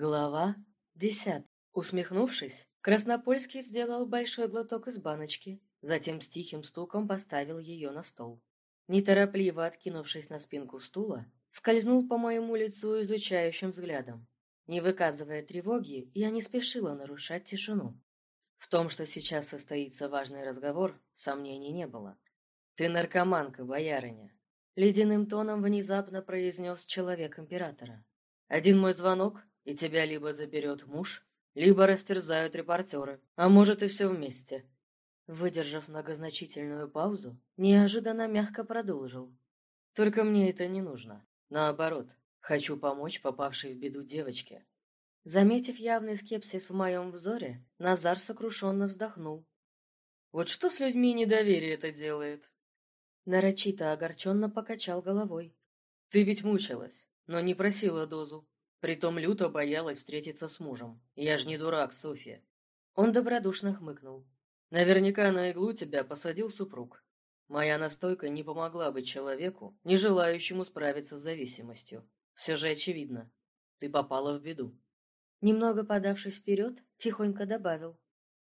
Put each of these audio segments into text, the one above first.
Глава десятая. Усмехнувшись, Краснопольский сделал большой глоток из баночки, затем с тихим стуком поставил ее на стол. Неторопливо откинувшись на спинку стула, скользнул по моему лицу изучающим взглядом. Не выказывая тревоги, я не спешила нарушать тишину. В том, что сейчас состоится важный разговор, сомнений не было. «Ты наркоманка, боярыня!» Ледяным тоном внезапно произнес человек императора. «Один мой звонок, и тебя либо заберет муж, либо растерзают репортеры, а может и все вместе. Выдержав многозначительную паузу, неожиданно мягко продолжил. Только мне это не нужно. Наоборот, хочу помочь попавшей в беду девочке. Заметив явный скепсис в моем взоре, Назар сокрушенно вздохнул. Вот что с людьми недоверие это делает? Нарочито огорченно покачал головой. Ты ведь мучилась, но не просила дозу. Притом люто боялась встретиться с мужем. Я ж не дурак, Софья. Он добродушно хмыкнул. Наверняка на иглу тебя посадил супруг. Моя настойка не помогла бы человеку, не желающему справиться с зависимостью. Все же очевидно. Ты попала в беду. Немного подавшись вперед, тихонько добавил.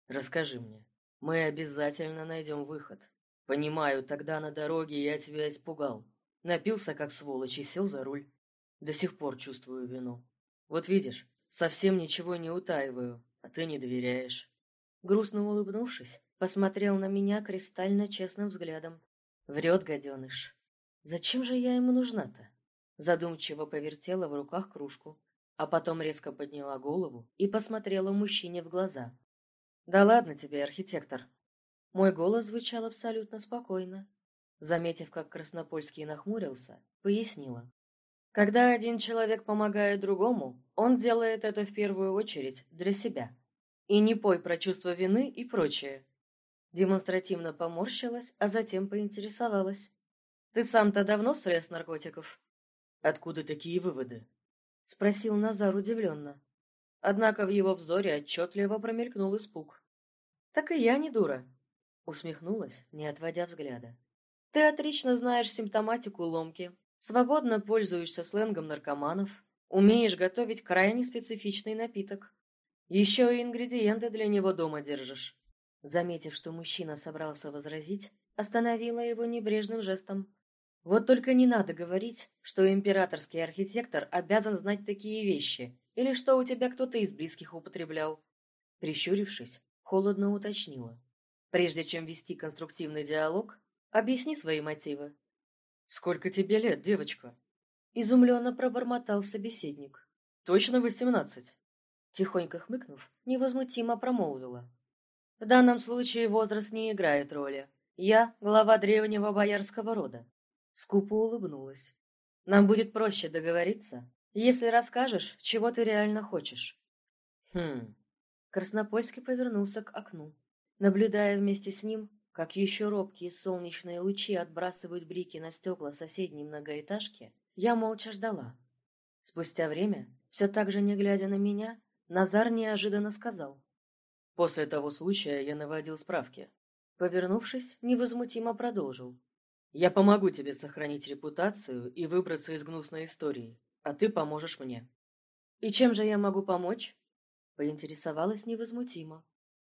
Расскажи мне. Мы обязательно найдем выход. Понимаю, тогда на дороге я тебя испугал. Напился, как сволочь, и сел за руль. До сих пор чувствую вину. Вот видишь, совсем ничего не утаиваю, а ты не доверяешь. Грустно улыбнувшись, посмотрел на меня кристально честным взглядом. Врет гаденыш. Зачем же я ему нужна-то? Задумчиво повертела в руках кружку, а потом резко подняла голову и посмотрела мужчине в глаза. «Да ладно тебе, архитектор!» Мой голос звучал абсолютно спокойно. Заметив, как Краснопольский нахмурился, пояснила. Когда один человек помогает другому, он делает это в первую очередь для себя. И не пой про чувство вины и прочее. Демонстративно поморщилась, а затем поинтересовалась. «Ты сам-то давно слез наркотиков?» «Откуда такие выводы?» — спросил Назар удивленно. Однако в его взоре отчетливо промелькнул испуг. «Так и я не дура», — усмехнулась, не отводя взгляда. «Ты отлично знаешь симптоматику ломки, Свободно пользуешься сленгом наркоманов, умеешь готовить крайне специфичный напиток. Еще и ингредиенты для него дома держишь. Заметив, что мужчина собрался возразить, остановила его небрежным жестом. Вот только не надо говорить, что императорский архитектор обязан знать такие вещи, или что у тебя кто-то из близких употреблял. Прищурившись, холодно уточнила. Прежде чем вести конструктивный диалог, объясни свои мотивы. «Сколько тебе лет, девочка?» Изумленно пробормотал собеседник. «Точно восемнадцать?» Тихонько хмыкнув, невозмутимо промолвила. «В данном случае возраст не играет роли. Я глава древнего боярского рода». Скупо улыбнулась. «Нам будет проще договориться, если расскажешь, чего ты реально хочешь». «Хм...» Краснопольский повернулся к окну. Наблюдая вместе с ним, как еще робкие солнечные лучи отбрасывают блики на стекла соседней многоэтажки, я молча ждала. Спустя время, все так же не глядя на меня, Назар неожиданно сказал. После того случая я наводил справки. Повернувшись, невозмутимо продолжил. «Я помогу тебе сохранить репутацию и выбраться из гнусной истории, а ты поможешь мне». «И чем же я могу помочь?» Поинтересовалась невозмутимо.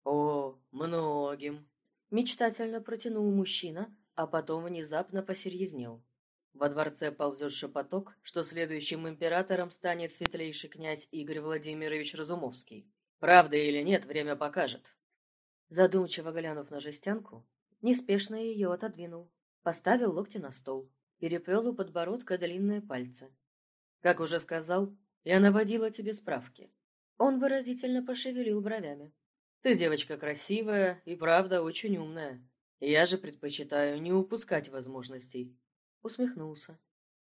«О, многим!» Мечтательно протянул мужчина, а потом внезапно посерьезнел. Во дворце ползет шепоток, что следующим императором станет светлейший князь Игорь Владимирович Разумовский. Правда или нет, время покажет. Задумчиво глянув на жестянку, неспешно ее отодвинул, поставил локти на стол, переплел у подбородка длинные пальцы. Как уже сказал, я наводила тебе справки. Он выразительно пошевелил бровями. Ты девочка красивая и правда очень умная. Я же предпочитаю не упускать возможностей. Усмехнулся.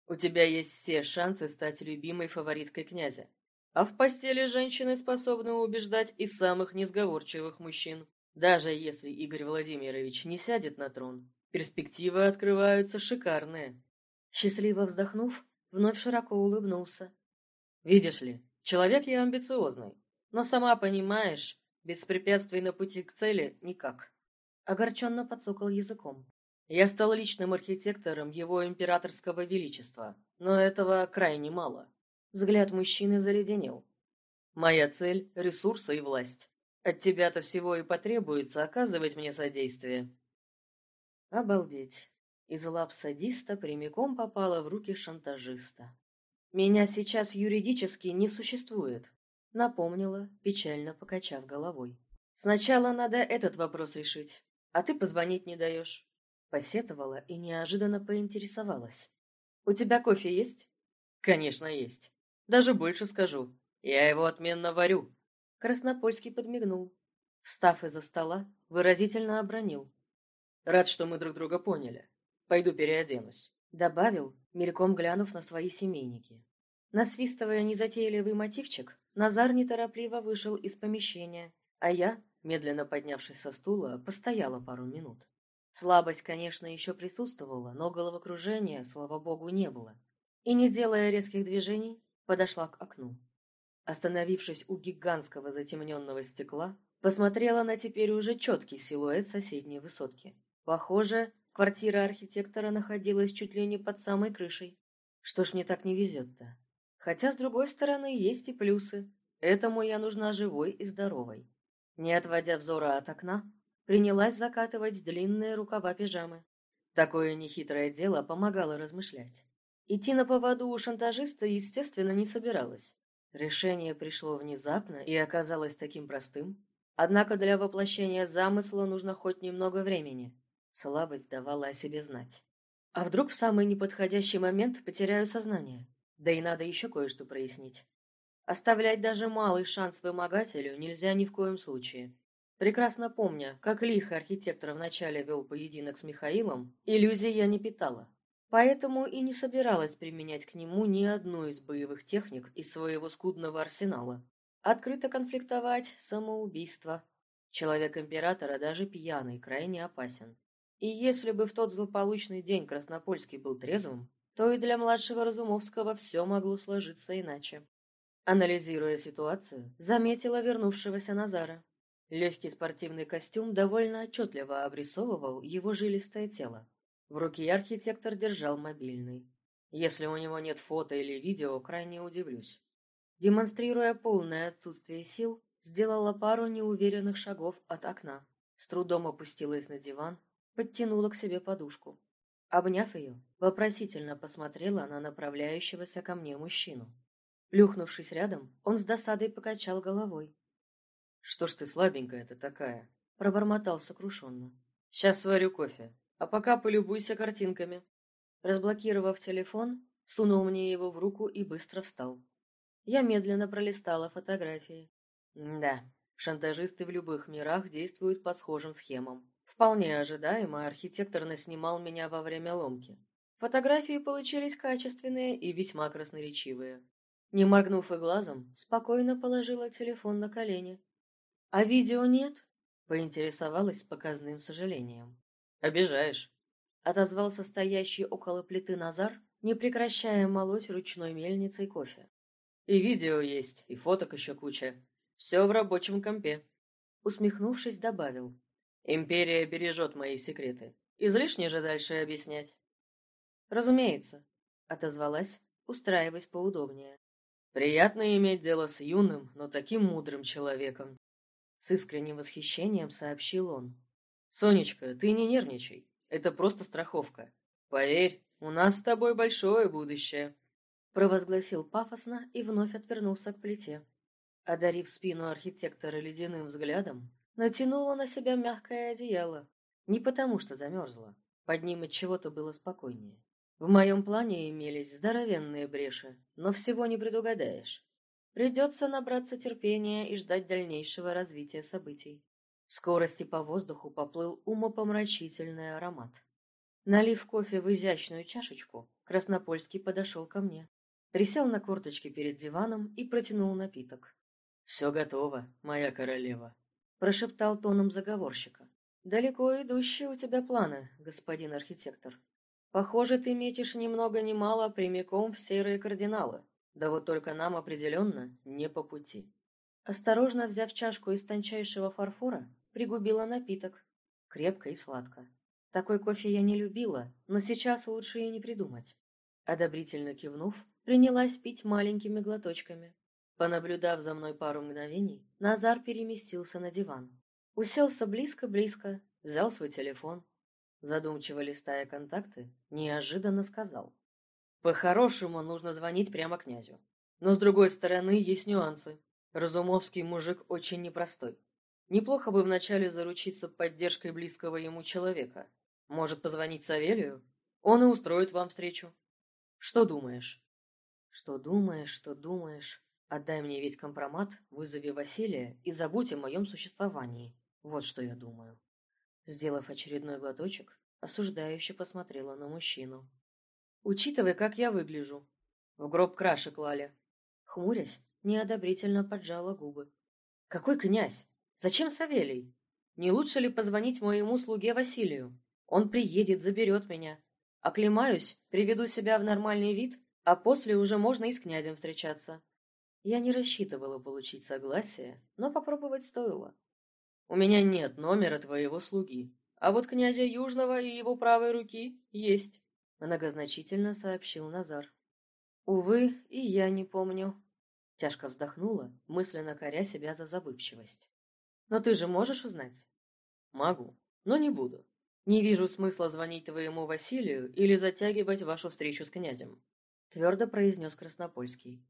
У тебя есть все шансы стать любимой фавориткой князя. А в постели женщины способны убеждать и самых несговорчивых мужчин. Даже если Игорь Владимирович не сядет на трон, перспективы открываются шикарные. Счастливо вздохнув, вновь широко улыбнулся. Видишь ли, человек я амбициозный, но сама понимаешь, без препятствий на пути к цели никак. Огорченно подсокал языком. Я стал личным архитектором его императорского величества, но этого крайне мало. Взгляд мужчины заледенел. Моя цель — ресурсы и власть. От тебя-то всего и потребуется оказывать мне содействие. Обалдеть. Из лап садиста прямиком попала в руки шантажиста. Меня сейчас юридически не существует, напомнила, печально покачав головой. Сначала надо этот вопрос решить, а ты позвонить не даешь. Посетовала и неожиданно поинтересовалась. У тебя кофе есть? Конечно, есть. Даже больше скажу. Я его отменно варю. Краснопольский подмигнул. Встав из-за стола, выразительно обронил. Рад, что мы друг друга поняли. Пойду переоденусь. Добавил, мельком глянув на свои семейники. Насвистывая незатейливый мотивчик, Назар неторопливо вышел из помещения, а я, медленно поднявшись со стула, постояла пару минут. Слабость, конечно, еще присутствовала, но головокружения, слава богу, не было. И, не делая резких движений, подошла к окну. Остановившись у гигантского затемненного стекла, посмотрела на теперь уже четкий силуэт соседней высотки. Похоже, квартира архитектора находилась чуть ли не под самой крышей. Что ж мне так не везет-то? Хотя, с другой стороны, есть и плюсы. Этому я нужна живой и здоровой. Не отводя взора от окна, принялась закатывать длинные рукава пижамы. Такое нехитрое дело помогало размышлять. Идти на поводу у шантажиста, естественно, не собиралась. Решение пришло внезапно и оказалось таким простым. Однако для воплощения замысла нужно хоть немного времени. Слабость давала о себе знать. А вдруг в самый неподходящий момент потеряю сознание? Да и надо еще кое-что прояснить. Оставлять даже малый шанс вымогателю нельзя ни в коем случае. Прекрасно помня, как лихо архитектор вначале вел поединок с Михаилом, иллюзий я не питала. Поэтому и не собиралась применять к нему ни одну из боевых техник из своего скудного арсенала. Открыто конфликтовать – самоубийство. Человек императора даже пьяный крайне опасен. И если бы в тот злополучный день Краснопольский был трезвым, то и для младшего Разумовского все могло сложиться иначе. Анализируя ситуацию, заметила вернувшегося Назара. Легкий спортивный костюм довольно отчетливо обрисовывал его жилистое тело. В руке архитектор держал мобильный. Если у него нет фото или видео, крайне удивлюсь. Демонстрируя полное отсутствие сил, сделала пару неуверенных шагов от окна. С трудом опустилась на диван, подтянула к себе подушку. Обняв ее, вопросительно посмотрела на направляющегося ко мне мужчину. Плюхнувшись рядом, он с досадой покачал головой. «Что ж ты слабенькая-то такая?» — пробормотал сокрушенно. «Сейчас сварю кофе, а пока полюбуйся картинками». Разблокировав телефон, сунул мне его в руку и быстро встал. Я медленно пролистала фотографии. Да, шантажисты в любых мирах действуют по схожим схемам. Вполне ожидаемо архитектор наснимал меня во время ломки. Фотографии получились качественные и весьма красноречивые. Не моргнув и глазом, спокойно положила телефон на колени. «А видео нет?» — поинтересовалась с показным сожалением. «Обижаешь», — отозвался стоящий около плиты Назар, не прекращая молоть ручной мельницей кофе. «И видео есть, и фоток еще куча. Все в рабочем компе». Усмехнувшись, добавил. Империя бережет мои секреты. Излишне же дальше объяснять. Разумеется, отозвалась, устраиваясь поудобнее. Приятно иметь дело с юным, но таким мудрым человеком. С искренним восхищением сообщил он. Сонечка, ты не нервничай. Это просто страховка. Поверь, у нас с тобой большое будущее. Провозгласил пафосно и вновь отвернулся к плите. Одарив спину архитектора ледяным взглядом, Натянула на себя мягкое одеяло. Не потому, что замерзла. Под ним от чего-то было спокойнее. В моем плане имелись здоровенные бреши, но всего не предугадаешь. Придется набраться терпения и ждать дальнейшего развития событий. В скорости по воздуху поплыл умопомрачительный аромат. Налив кофе в изящную чашечку, Краснопольский подошел ко мне. Присел на корточки перед диваном и протянул напиток. «Все готово, моя королева», прошептал тоном заговорщика. «Далеко идущие у тебя планы, господин архитектор. Похоже, ты метишь ни много ни мало прямиком в серые кардиналы. Да вот только нам определенно не по пути». Осторожно взяв чашку из тончайшего фарфора, пригубила напиток. Крепко и сладко. Такой кофе я не любила, но сейчас лучше и не придумать. Одобрительно кивнув, принялась пить маленькими глоточками. Понаблюдав за мной пару мгновений, Назар переместился на диван. Уселся близко-близко, взял свой телефон. Задумчиво листая контакты, неожиданно сказал. По-хорошему нужно звонить прямо князю. Но с другой стороны, есть нюансы. Разумовский мужик очень непростой. Неплохо бы вначале заручиться поддержкой близкого ему человека. Может, позвонить Савелию? Он и устроит вам встречу. Что думаешь? Что думаешь, что думаешь? Отдай мне весь компромат, вызови Василия и забудь о моем существовании. Вот что я думаю. Сделав очередной глоточек, осуждающе посмотрела на мужчину. Учитывая, как я выгляжу. В гроб краши клали. Хмурясь, неодобрительно поджала губы. Какой князь? Зачем Савелий? Не лучше ли позвонить моему слуге Василию? Он приедет, заберет меня. Оклемаюсь, приведу себя в нормальный вид, а после уже можно и с князем встречаться. Я не рассчитывала получить согласие, но попробовать стоило. У меня нет номера твоего слуги, а вот князя Южного и его правой руки есть. Многозначительно сообщил Назар. Увы, и я не помню. Тяжко вздохнула, мысленно коря себя за забывчивость. Но ты же можешь узнать? Могу, но не буду. Не вижу смысла звонить твоему Василию или затягивать вашу встречу с князем. Твердо произнес Краснопольский.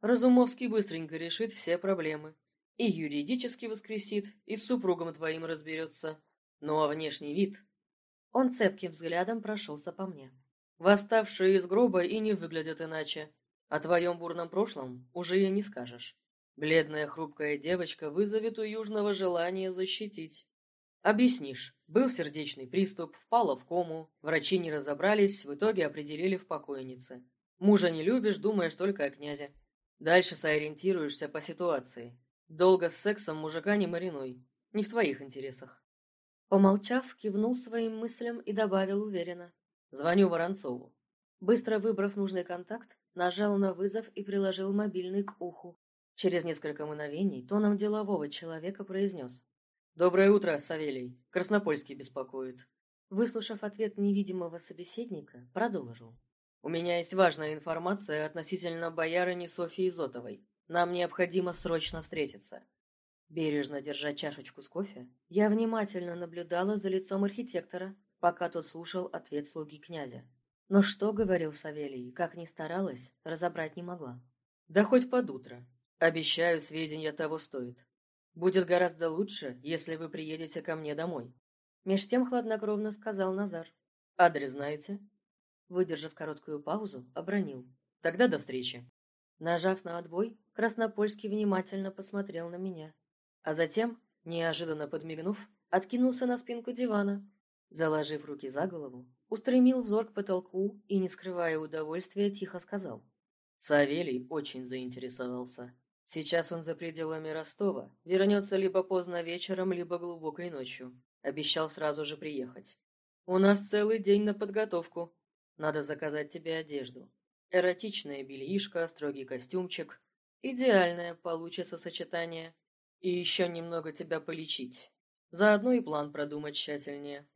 Разумовский быстренько решит все проблемы. И юридически воскресит, и с супругом твоим разберется. Ну а внешний вид... Он цепким взглядом прошелся по мне. Восставшие из гроба и не выглядят иначе. О твоем бурном прошлом уже и не скажешь. Бледная хрупкая девочка вызовет у Южного желание защитить. Объяснишь. Был сердечный приступ, впала в кому, врачи не разобрались, в итоге определили в покойнице. Мужа не любишь, думаешь только о князе. Дальше сориентируешься по ситуации. Долго с сексом мужика не маринуй. Не в твоих интересах. Помолчав, кивнул своим мыслям и добавил уверенно. Звоню Воронцову. Быстро выбрав нужный контакт, нажал на вызов и приложил мобильный к уху. Через несколько мгновений тоном делового человека произнес. «Доброе утро, Савелий. Краснопольский беспокоит». Выслушав ответ невидимого собеседника, продолжил. «У меня есть важная информация относительно боярыни Софии Зотовой. Нам необходимо срочно встретиться». Бережно держа чашечку с кофе, я внимательно наблюдала за лицом архитектора, пока тот слушал ответ слуги князя. Но что говорил Савелий, как ни старалась, разобрать не могла. «Да хоть под утро. Обещаю, сведения того стоит. Будет гораздо лучше, если вы приедете ко мне домой». Меж тем хладнокровно сказал Назар. «Адрес знаете?» Выдержав короткую паузу, обронил. «Тогда до встречи». Нажав на отбой, Краснопольский внимательно посмотрел на меня. А затем, неожиданно подмигнув, откинулся на спинку дивана, Заложив руки за голову, устремил взор к потолку и, не скрывая удовольствия, тихо сказал. Савелий очень заинтересовался. Сейчас он за пределами Ростова, вернется либо поздно вечером, либо глубокой ночью. Обещал сразу же приехать. У нас целый день на подготовку. Надо заказать тебе одежду. Эротичное бельишко, строгий костюмчик. Идеальное получится сочетание. И еще немного тебя полечить. Заодно и план продумать тщательнее.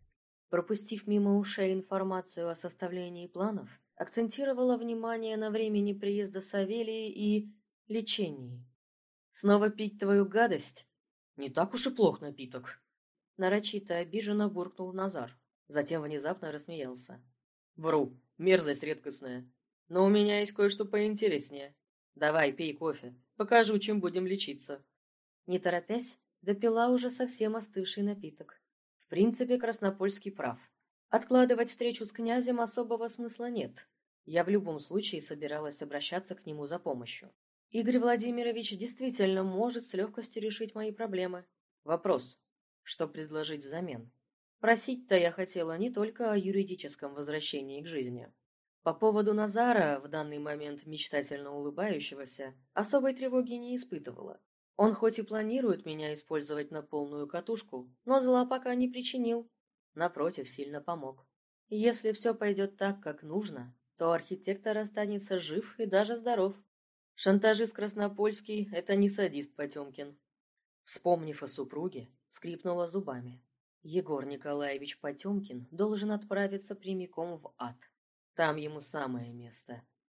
Пропустив мимо ушей информацию о составлении планов, акцентировала внимание на времени приезда Савелии и лечении. «Снова пить твою гадость?» «Не так уж и плох напиток», — нарочито обиженно буркнул Назар. Затем внезапно рассмеялся. «Вру, мерзость редкостная. Но у меня есть кое-что поинтереснее. Давай, пей кофе. Покажу, чем будем лечиться». Не торопясь, допила уже совсем остывший напиток принципе, Краснопольский прав. Откладывать встречу с князем особого смысла нет. Я в любом случае собиралась обращаться к нему за помощью. Игорь Владимирович действительно может с легкостью решить мои проблемы. Вопрос, что предложить взамен? Просить-то я хотела не только о юридическом возвращении к жизни. По поводу Назара, в данный момент мечтательно улыбающегося, особой тревоги не испытывала. Он хоть и планирует меня использовать на полную катушку, но зла пока не причинил. Напротив, сильно помог. Если все пойдет так, как нужно, то архитектор останется жив и даже здоров. Шантажист Краснопольский — это не садист Потемкин. Вспомнив о супруге, скрипнула зубами. Егор Николаевич Потемкин должен отправиться прямиком в ад. Там ему самое место.